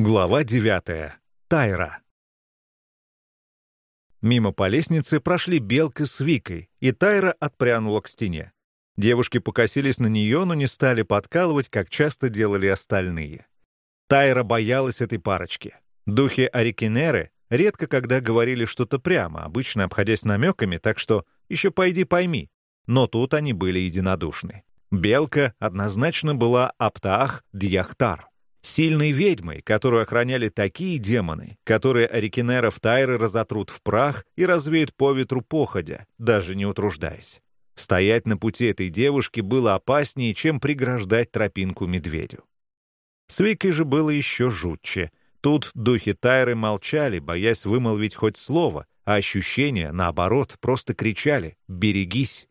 Глава 9. Тайра. Мимо по лестнице прошли Белка с Викой, и Тайра отпрянула к стене. Девушки покосились на нее, но не стали подкалывать, как часто делали остальные. Тайра боялась этой парочки. Духи Арикинеры редко когда говорили что-то прямо, обычно обходясь намеками, так что еще пойди пойми. Но тут они были единодушны. Белка однозначно была Аптаах Дьяхтар сильной ведьмой, которую охраняли такие демоны, которые Арикинеров Тайры разотрут в прах и развеют по ветру походя, даже не утруждаясь. Стоять на пути этой девушки было опаснее, чем преграждать тропинку медведю. С Викой же было еще жутче. Тут духи Тайры молчали, боясь вымолвить хоть слово, а ощущения, наоборот, просто кричали «берегись».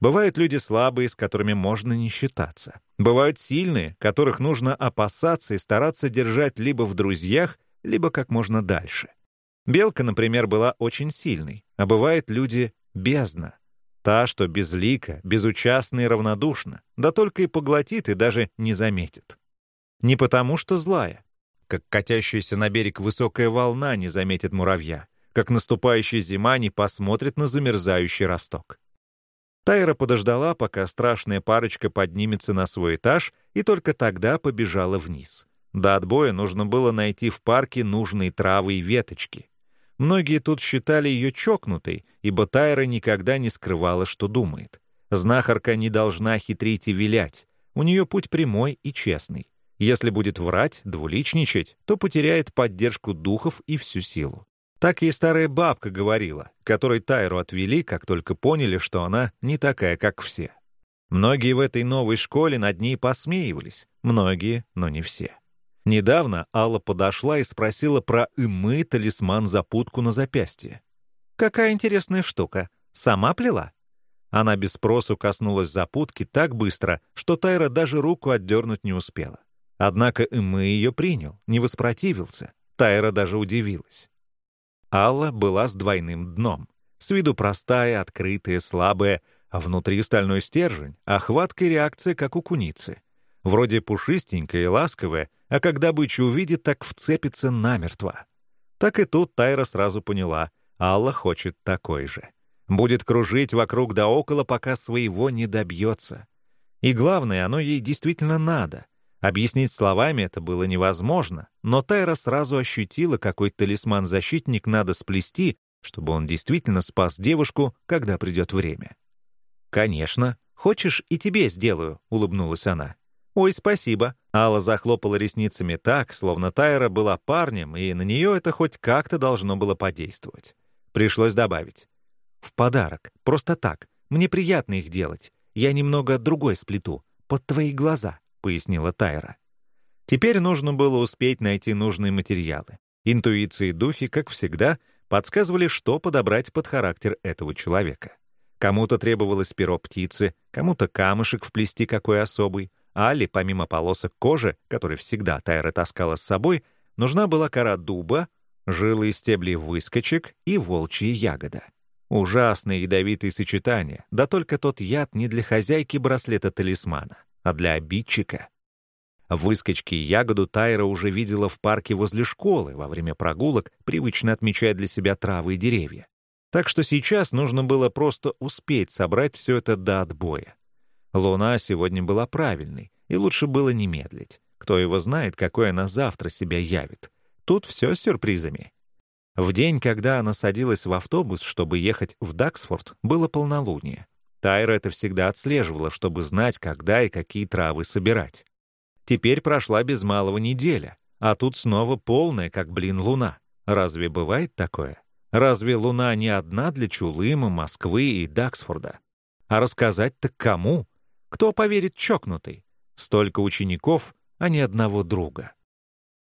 Бывают люди слабые, с которыми можно не считаться. Бывают сильные, которых нужно опасаться и стараться держать либо в друзьях, либо как можно дальше. Белка, например, была очень сильной, а бывают люди бездна. Та, что безлика, безучастна и равнодушна, да только и поглотит и даже не заметит. Не потому, что злая, как катящаяся на берег высокая волна не заметит муравья, как наступающая зима не посмотрит на замерзающий росток. Тайра подождала, пока страшная парочка поднимется на свой этаж, и только тогда побежала вниз. До отбоя нужно было найти в парке нужные травы и веточки. Многие тут считали ее чокнутой, ибо Тайра никогда не скрывала, что думает. Знахарка не должна хитрить и вилять. У нее путь прямой и честный. Если будет врать, двуличничать, то потеряет поддержку духов и всю силу. Так и старая бабка говорила, которой Тайру отвели, как только поняли, что она не такая, как все. Многие в этой новой школе над ней посмеивались, многие, но не все. Недавно Алла подошла и спросила про имы талисман-запутку на запястье. «Какая интересная штука. Сама плела?» Она без спросу коснулась запутки так быстро, что Тайра даже руку отдернуть не успела. Однако Имы ее принял, не воспротивился. Тайра даже удивилась. Алла была с двойным дном. С виду простая, открытая, слабая, а внутри стальной стержень, а хватка и реакция, как у куницы. Вроде пушистенькая и ласковая, а когда бычу увидит, так вцепится намертво. Так и тут Тайра сразу поняла, Алла хочет такой же. Будет кружить вокруг да около, пока своего не добьется. И главное, оно ей действительно надо — Объяснить словами это было невозможно, но Тайра сразу ощутила, какой талисман-защитник надо сплести, чтобы он действительно спас девушку, когда придет время. «Конечно. Хочешь, и тебе сделаю», — улыбнулась она. «Ой, спасибо». Алла захлопала ресницами так, словно Тайра была парнем, и на нее это хоть как-то должно было подействовать. Пришлось добавить. «В подарок. Просто так. Мне приятно их делать. Я немного другой сплету. Под твои глаза». — пояснила Тайра. Теперь нужно было успеть найти нужные материалы. Интуиции и духи, как всегда, подсказывали, что подобрать под характер этого человека. Кому-то требовалось перо птицы, кому-то камушек вплести какой особый, а Али, помимо полосок кожи, которые всегда Тайра таскала с собой, нужна была кора дуба, жилы и стебли выскочек и волчья ягода. Ужасное ядовитые сочетания, да только тот яд не для хозяйки браслета-талисмана а для обидчика. Выскочки и ягоду Тайра уже видела в парке возле школы во время прогулок, привычно отмечая для себя травы и деревья. Так что сейчас нужно было просто успеть собрать все это до отбоя. Луна сегодня была правильной, и лучше было не медлить. Кто его знает, какой она завтра себя явит. Тут все с сюрпризами. В день, когда она садилась в автобус, чтобы ехать в Даксфорд, было полнолуние. Тайра это всегда отслеживала, чтобы знать, когда и какие травы собирать. Теперь прошла без малого неделя, а тут снова полная, как блин, луна. Разве бывает такое? Разве луна не одна для Чулыма, Москвы и Даксфорда? А рассказать-то кому? Кто поверит чокнутый? Столько учеников, а ни одного друга.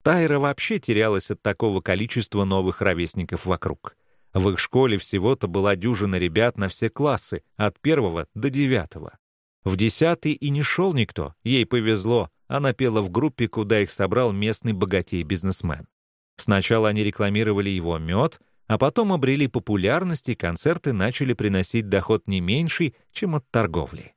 Тайра вообще терялась от такого количества новых ровесников вокруг. В их школе всего-то была дюжина ребят на все классы, от первого до девятого. В десятый и не шел никто, ей повезло, она пела в группе, куда их собрал местный богатей-бизнесмен. Сначала они рекламировали его мед, а потом обрели популярность, и концерты начали приносить доход не меньший, чем от торговли.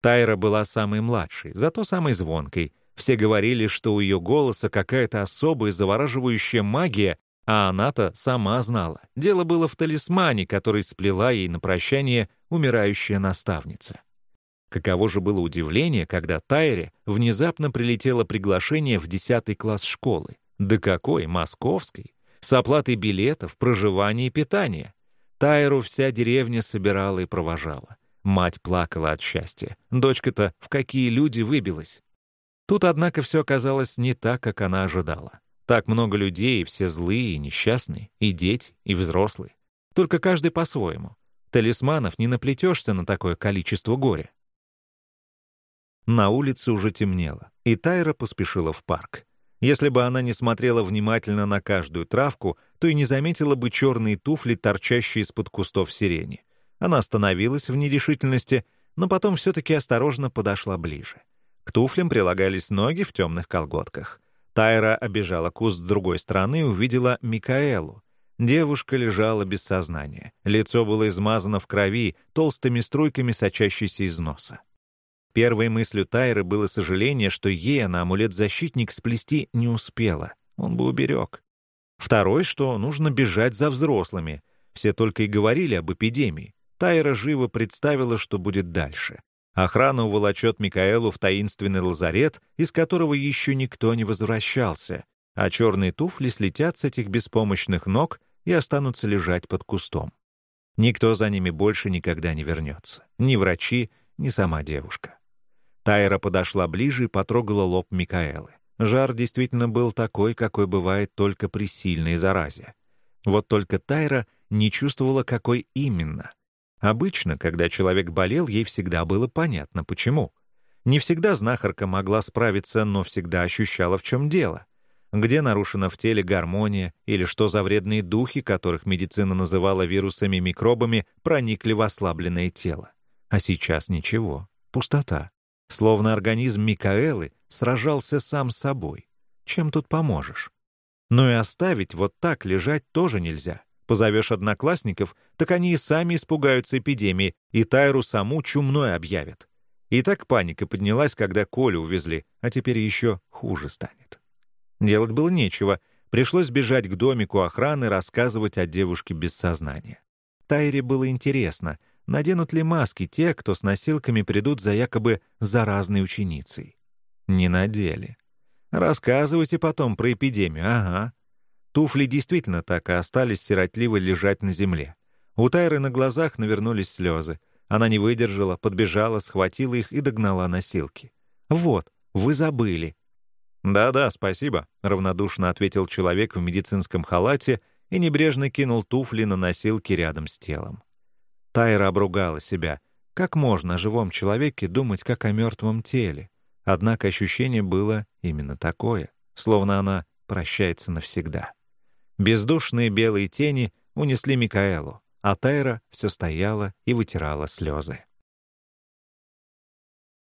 Тайра была самой младшей, зато самой звонкой. Все говорили, что у ее голоса какая-то особая завораживающая магия, а она-то сама знала. Дело было в талисмане, который сплела ей на прощание умирающая наставница. Каково же было удивление, когда Тайре внезапно прилетело приглашение в 10 класс школы. Да какой, московской, с оплатой билетов, проживания и питания. Тайру вся деревня собирала и провожала. Мать плакала от счастья. Дочка-то в какие люди выбилась. Тут, однако, все оказалось не так, как она ожидала. Так много людей, все злые и несчастные, и дети, и взрослые. Только каждый по-своему. Талисманов не наплетешься на такое количество горя. На улице уже темнело, и Тайра поспешила в парк. Если бы она не смотрела внимательно на каждую травку, то и не заметила бы черные туфли, торчащие из-под кустов сирени. Она остановилась в нерешительности, но потом все-таки осторожно подошла ближе. К туфлям прилагались ноги в темных колготках. Тайра обежала куст с другой стороны и увидела Микаэлу. Девушка лежала без сознания. Лицо было измазано в крови, толстыми струйками сочащейся из носа. Первой мыслью Тайры было сожаление, что ей она амулет-защитник сплести не успела. Он бы уберег. Второй, что нужно бежать за взрослыми. Все только и говорили об эпидемии. Тайра живо представила, что будет дальше. Охрана уволочет Микаэлу в таинственный лазарет, из которого еще никто не возвращался, а черные туфли слетят с этих беспомощных ног и останутся лежать под кустом. Никто за ними больше никогда не вернется. Ни врачи, ни сама девушка. Тайра подошла ближе и потрогала лоб Микаэлы. Жар действительно был такой, какой бывает только при сильной заразе. Вот только Тайра не чувствовала, какой именно — Обычно, когда человек болел, ей всегда было понятно, почему. Не всегда знахарка могла справиться, но всегда ощущала, в чем дело. Где нарушена в теле гармония, или что за вредные духи, которых медицина называла вирусами-микробами, проникли в ослабленное тело. А сейчас ничего. Пустота. Словно организм Микаэлы сражался сам с собой. Чем тут поможешь? Но и оставить вот так лежать тоже нельзя. Позовешь одноклассников, так они и сами испугаются эпидемии, и Тайру саму чумной объявят. И так паника поднялась, когда Колю увезли, а теперь еще хуже станет. Делать было нечего. Пришлось бежать к домику охраны, рассказывать о девушке без сознания. Тайре было интересно, наденут ли маски те, кто с носилками придут за якобы заразной ученицей. Не надели. Рассказывайте потом про эпидемию, ага. Туфли действительно так и остались сиротливо лежать на земле. У Тайры на глазах навернулись слезы. Она не выдержала, подбежала, схватила их и догнала носилки. «Вот, вы забыли». «Да-да, спасибо», — равнодушно ответил человек в медицинском халате и небрежно кинул туфли на носилки рядом с телом. Тайра обругала себя. Как можно о живом человеке думать, как о мертвом теле? Однако ощущение было именно такое, словно она прощается навсегда. Бездушные белые тени унесли Микаэлу, а Тайра все стояла и вытирала слезы.